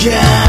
Yeah.